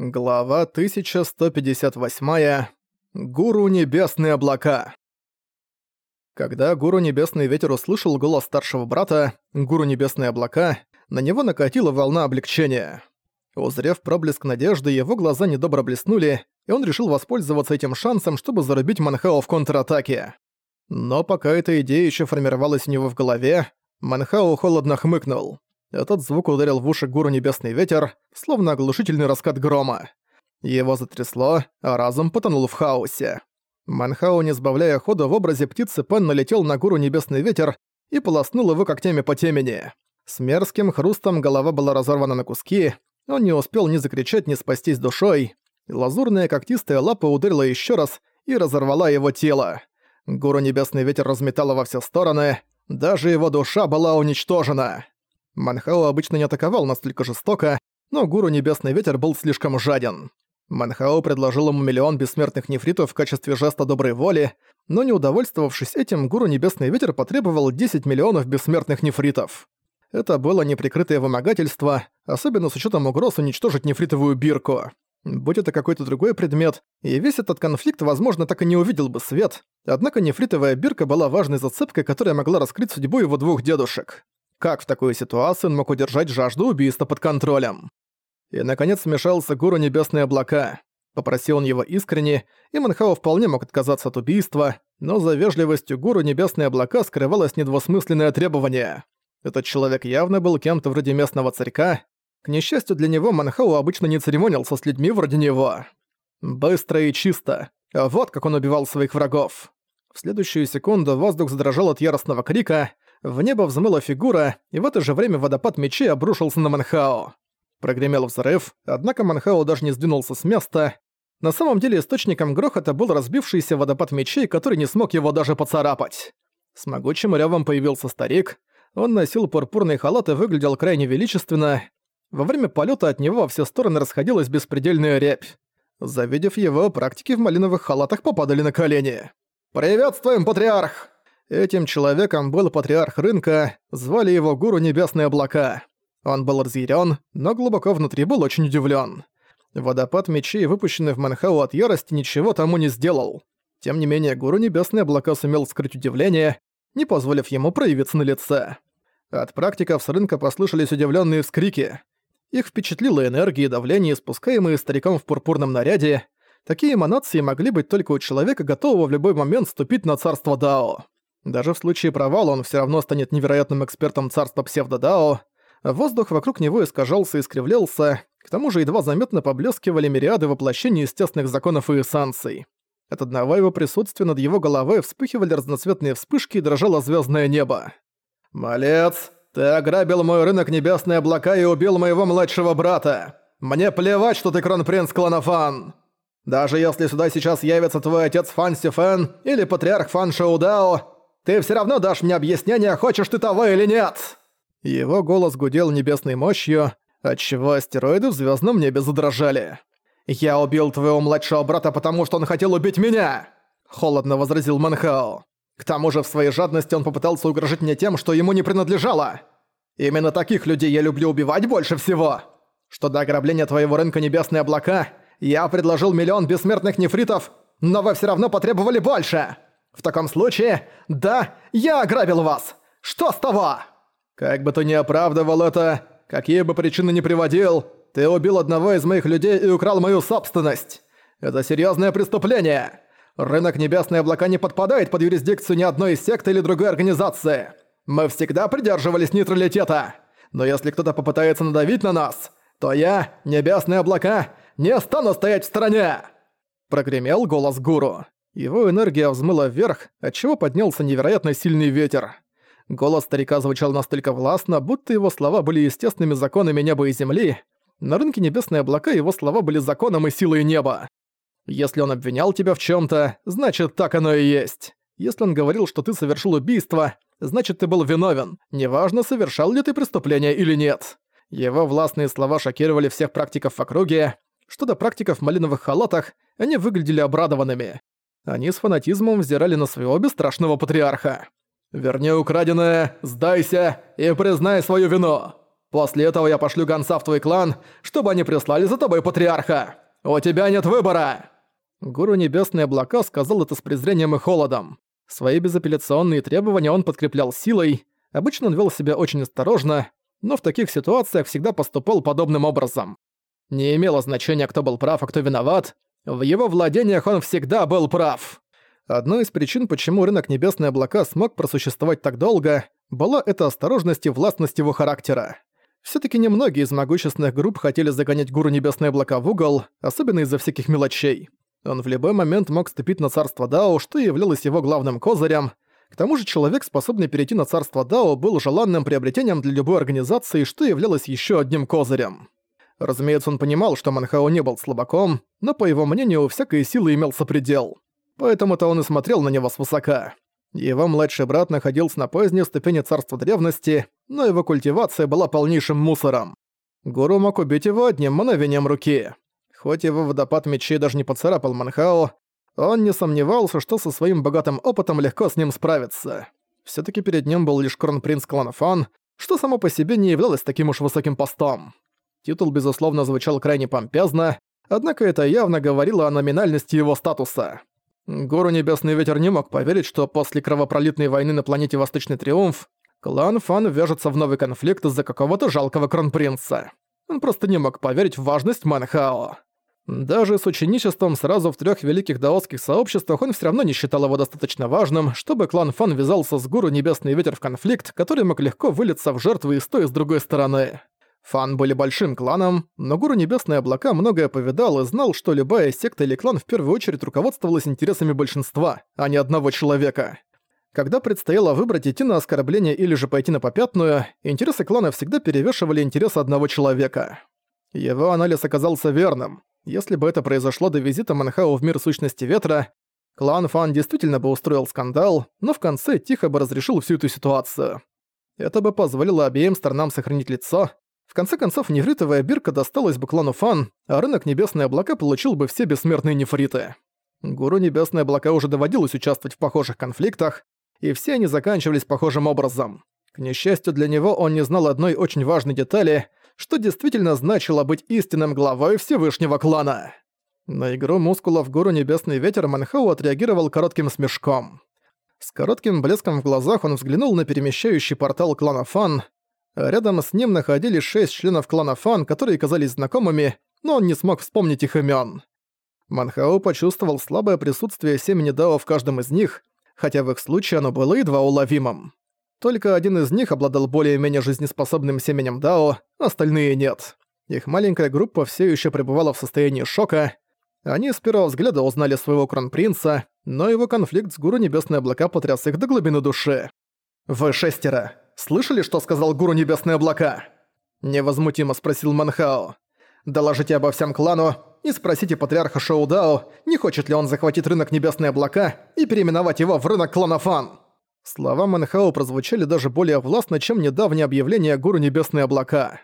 Глава 1158. Гуру Небесные облака. Когда Гуру Небесный Ветер услышал голос старшего брата, Гуру Небесные облака, на него накатила волна облегчения. Узрев проблеск надежды, его глаза недобро блеснули, и он решил воспользоваться этим шансом, чтобы зарубить Манхао в контратаке. Но пока эта идея еще формировалась у него в голове, Манхао холодно хмыкнул. Этот звук ударил в уши гуру Небесный Ветер, словно оглушительный раскат грома. Его затрясло, а разум потонул в хаосе. Манхао, не сбавляя хода в образе птицы, Пен налетел на гуру Небесный Ветер и полоснул его когтями по темени. С мерзким хрустом голова была разорвана на куски, он не успел ни закричать, ни спастись душой. Лазурная когтистая лапа ударила еще раз и разорвала его тело. Гуру Небесный Ветер разметала во все стороны, даже его душа была уничтожена. Манхао обычно не атаковал настолько жестоко, но гуру Небесный Ветер был слишком жаден. Манхао предложил ему миллион бессмертных нефритов в качестве жеста доброй воли, но не удовольствовавшись этим, гуру Небесный Ветер потребовал 10 миллионов бессмертных нефритов. Это было неприкрытое вымогательство, особенно с учетом угроз уничтожить нефритовую бирку. Будь это какой-то другой предмет, и весь этот конфликт, возможно, так и не увидел бы свет, однако нефритовая бирка была важной зацепкой, которая могла раскрыть судьбу его двух дедушек. Как в такой ситуации он мог удержать жажду убийства под контролем? И, наконец, смешался гуру Небесные облака. Попросил он его искренне, и Манхао вполне мог отказаться от убийства, но за вежливостью гуру Небесные облака скрывалось недвусмысленное требование. Этот человек явно был кем-то вроде местного царька. К несчастью для него, Манхао обычно не церемонился с людьми вроде него. Быстро и чисто. Вот как он убивал своих врагов. В следующую секунду воздух задрожал от яростного крика — в небо взмыла фигура, и в это же время водопад мечей обрушился на Манхао. Прогремел взрыв, однако Манхао даже не сдвинулся с места. На самом деле источником грохота был разбившийся водопад мечей, который не смог его даже поцарапать. С могучим рёвом появился старик. Он носил пурпурный халат и выглядел крайне величественно. Во время полета от него во все стороны расходилась беспредельная рябь. Завидев его, практики в малиновых халатах попадали на колени. «Приветствуем, патриарх!» Этим человеком был патриарх рынка, звали его Гуру Небесные Облака. Он был разъярен, но глубоко внутри был очень удивлен. Водопад мечей, выпущенный в Манхау от ярости, ничего тому не сделал. Тем не менее, Гуру Небесные Облака сумел скрыть удивление, не позволив ему проявиться на лице. От практиков с рынка послышались удивленные вскрики. Их впечатлила энергия и давление, спускаемые стариком в пурпурном наряде. Такие эманации могли быть только у человека, готового в любой момент вступить на царство Дао. Даже в случае провала он все равно станет невероятным экспертом царства псевдодао. Воздух вокруг него искажался и искривлялся, к тому же едва заметно поблескивали мириады воплощений естественных законов и эссанций. От одного его присутствия над его головой вспыхивали разноцветные вспышки и дрожало звездное небо. «Малец, ты ограбил мой рынок небесные облака и убил моего младшего брата! Мне плевать, что ты кронпринц Кланофан! Даже если сюда сейчас явится твой отец Фан Сифен или патриарх Фан Шоудао, ты все равно дашь мне объяснение, хочешь ты того или нет!» Его голос гудел небесной мощью, отчего астероиды в звездном небе задрожали. «Я убил твоего младшего брата, потому что он хотел убить меня!» Холодно возразил Манхао. «К тому же в своей жадности он попытался угрожать мне тем, что ему не принадлежало. Именно таких людей я люблю убивать больше всего. Что до ограбления твоего рынка Небесные облака, я предложил миллион бессмертных нефритов, но вы все равно потребовали больше!» В таком случае, да, я ограбил вас. Что с того? Как бы ты ни оправдывал это, какие бы причины ни приводил, ты убил одного из моих людей и украл мою собственность. Это серьезное преступление. Рынок Небесные Облака не подпадает под юрисдикцию ни одной из сект или другой организации. Мы всегда придерживались нейтралитета. Но если кто-то попытается надавить на нас, то я, Небесные Облака, не стану стоять в стороне!» Прогремел голос гуру. Его энергия взмыла вверх, отчего поднялся невероятно сильный ветер. Голос старика звучал настолько властно, будто его слова были естественными законами неба и земли. На рынке небесные облака его слова были законом и силой неба. Если он обвинял тебя в чем то значит так оно и есть. Если он говорил, что ты совершил убийство, значит ты был виновен, неважно, совершал ли ты преступление или нет. Его властные слова шокировали всех практиков в округе. Что до практиков в малиновых халатах, они выглядели обрадованными. Они с фанатизмом взирали на своего бесстрашного патриарха. «Верни украденное, сдайся и признай свою вину!» После этого я пошлю гонца в твой клан, чтобы они прислали за тобой патриарха. У тебя нет выбора!» Гуру Небесные Облака сказал это с презрением и холодом. Свои безапелляционные требования он подкреплял силой. Обычно он вел себя очень осторожно, но в таких ситуациях всегда поступал подобным образом. Не имело значения, кто был прав, а кто виноват. В его владениях он всегда был прав. Одной из причин, почему рынок Небесные Облака смог просуществовать так долго, была эта осторожность и властность его характера. Всё-таки немногие из могущественных групп хотели загонять гуру Небесные Облака в угол, особенно из-за всяких мелочей. Он в любой момент мог ступить на царство Дао, что являлось его главным козырем. К тому же человек, способный перейти на царство Дао, был желанным приобретением для любой организации, что являлось ещё одним козырем. Разумеется, он понимал, что Манхао не был слабаком, но, по его мнению, у всякой силы имелся предел. Поэтому-то он и смотрел на него свысока. Его младший брат находился на поздней ступени царства древности, но его культивация была полнейшим мусором. Гуру мог убить его одним мановением руки. Хоть его водопад мечей даже не поцарапал Манхао, он не сомневался, что со своим богатым опытом легко с ним справиться. все таки перед ним был лишь кронпринц клана Фан, что само по себе не являлось таким уж высоким постом. Титул, безусловно, звучал крайне помпезно, однако это явно говорило о номинальности его статуса. Гору Небесный Ветер не мог поверить, что после кровопролитной войны на планете Восточный Триумф клан Фан вяжется в новый конфликт из-за какого-то жалкого кронпринца. Он просто не мог поверить в важность Манхао. Даже с ученичеством сразу в трех великих даосских сообществах он все равно не считал его достаточно важным, чтобы клан Фан ввязался с гуру Небесный Ветер в конфликт, который мог легко вылиться в жертвы и с той и с другой стороны. Фан были большим кланом, но Гуру Небесные Облака многое повидал и знал, что любая секта или клан в первую очередь руководствовалась интересами большинства, а не одного человека. Когда предстояло выбрать идти на оскорбление или же пойти на попятную, интересы клана всегда перевешивали интересы одного человека. Его анализ оказался верным. Если бы это произошло до визита Манхао в мир сущности ветра, клан Фан действительно бы устроил скандал, но в конце тихо бы разрешил всю эту ситуацию. Это бы позволило обеим сторонам сохранить лицо, в конце концов, нефритовая бирка досталась бы клану Фан, а рынок Небесные Облака получил бы все бессмертные нефриты. Гуру Небесные Облака уже доводилось участвовать в похожих конфликтах, и все они заканчивались похожим образом. К несчастью для него, он не знал одной очень важной детали, что действительно значило быть истинным главой Всевышнего клана. На игру мускулов Гуру Небесный Ветер Манхау отреагировал коротким смешком. С коротким блеском в глазах он взглянул на перемещающий портал клана Фан, Рядом с ним находились шесть членов клана Фан, которые казались знакомыми, но он не смог вспомнить их имен. Манхао почувствовал слабое присутствие семени Дао в каждом из них, хотя в их случае оно было едва уловимым. Только один из них обладал более-менее жизнеспособным семенем Дао, остальные нет. Их маленькая группа все еще пребывала в состоянии шока. Они с первого взгляда узнали своего кронпринца, но его конфликт с гуру Небесные Облака потряс их до глубины души. «Вы шестеро. Слышали, что сказал гуру Небесные Облака?» Невозмутимо спросил Манхао. «Доложите обо всем клану и спросите патриарха Шоудао, не хочет ли он захватить рынок Небесные Облака и переименовать его в рынок клана Фан». Слова Манхао прозвучали даже более властно, чем недавнее объявление гуру Небесные Облака.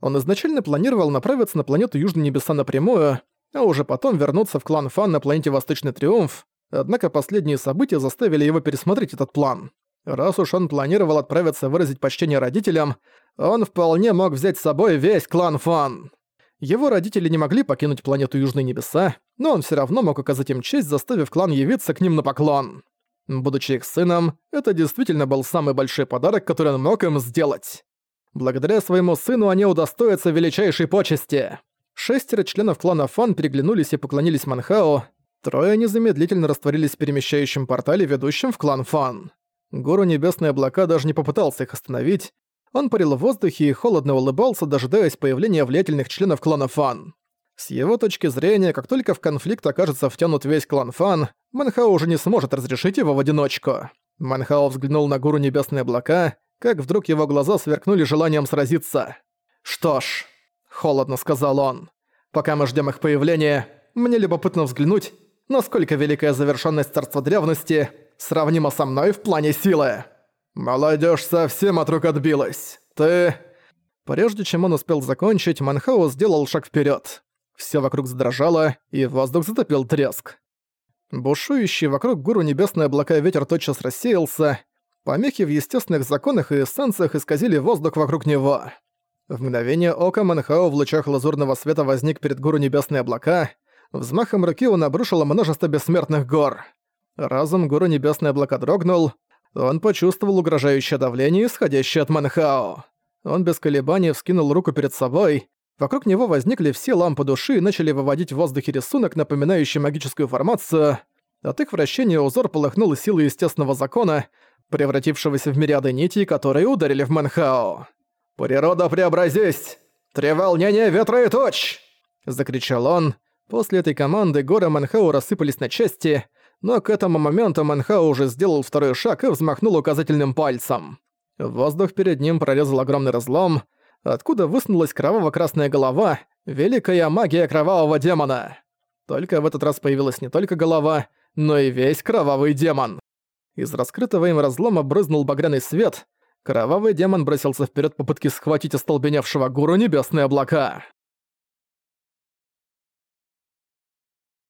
Он изначально планировал направиться на планету Южные Небеса напрямую, а уже потом вернуться в клан Фан на планете Восточный Триумф, однако последние события заставили его пересмотреть этот план. Раз уж он планировал отправиться выразить почтение родителям, он вполне мог взять с собой весь клан Фан. Его родители не могли покинуть планету Южные Небеса, но он все равно мог оказать им честь, заставив клан явиться к ним на поклон. Будучи их сыном, это действительно был самый большой подарок, который он мог им сделать. Благодаря своему сыну они удостоятся величайшей почести. Шестеро членов клана Фан переглянулись и поклонились Манхао, трое незамедлительно растворились в перемещающем портале, ведущем в клан Фан. Гуру Небесные Облака даже не попытался их остановить. Он парил в воздухе и холодно улыбался, дожидаясь появления влиятельных членов клана Фан. С его точки зрения, как только в конфликт окажется втянут весь клан Фан, Манхао уже не сможет разрешить его в одиночку. Манхао взглянул на Гуру Небесные Облака, как вдруг его глаза сверкнули желанием сразиться. «Что ж», — холодно сказал он, — «пока мы ждем их появления, мне любопытно взглянуть, насколько великая завершенность Царства Древности сравнима со мной в плане силы. Молодежь совсем от рук отбилась. Ты...» Прежде чем он успел закончить, Манхао сделал шаг вперед. Все вокруг задрожало, и воздух затопил треск. Бушующий вокруг гуру небесные облака ветер тотчас рассеялся, помехи в естественных законах и эссенциях исказили воздух вокруг него. В мгновение ока Манхао в лучах лазурного света возник перед гуру небесные облака. Взмахом руки он обрушил множество бессмертных гор. Разум гуру небесные облака дрогнул. Он почувствовал угрожающее давление, исходящее от Манхао. Он без колебаний вскинул руку перед собой. Вокруг него возникли все лампы души и начали выводить в воздухе рисунок, напоминающий магическую формацию. От их вращения узор полыхнул силой естественного закона, превратившегося в мириады нитей, которые ударили в Манхао. «Природа, преобразись! Три волнения ветра и точь!» — закричал он. После этой команды горы Манхау рассыпались на части, но к этому моменту Манхау уже сделал второй шаг и взмахнул указательным пальцем. Воздух перед ним прорезал огромный разлом, откуда высунулась кроваво-красная голова, великая магия кровавого демона. Только в этот раз появилась не только голова, но и весь кровавый демон. Из раскрытого им разлома брызнул багряный свет, кровавый демон бросился вперед попытки схватить остолбеневшего гуру небесные облака.